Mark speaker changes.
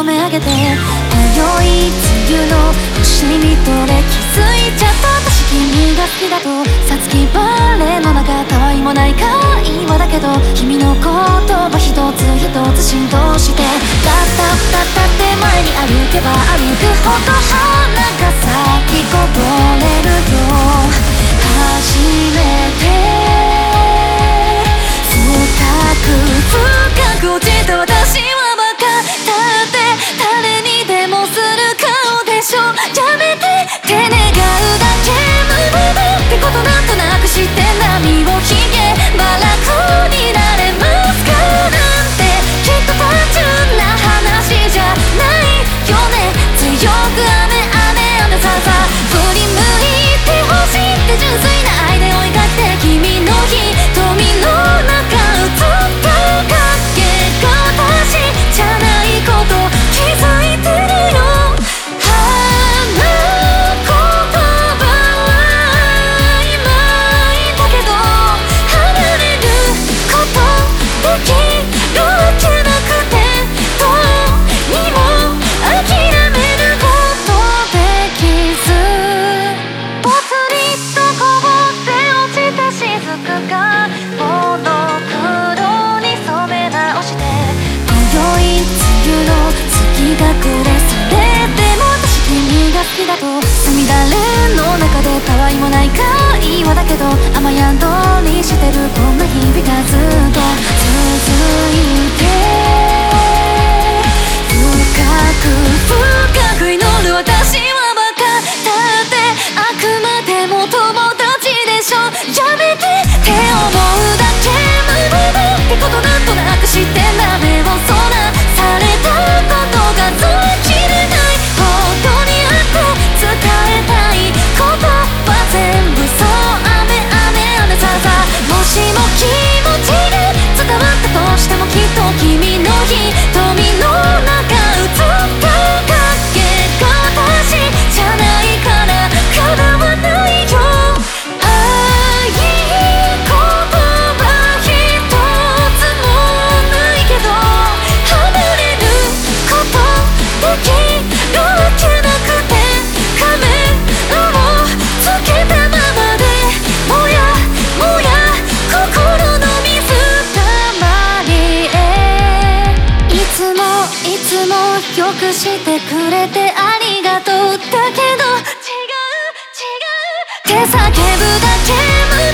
Speaker 1: 染め上げて迷い梅雨の星に見とれ気づいちゃった私君が好きだとさつきバレーの中たわいもない会話だけど君の言葉一つ一つ浸透してだったたったって前に歩けば歩くほど花が咲き誇る。くしてくれてありがとう。だけど違う違う。って叫ぶだけ無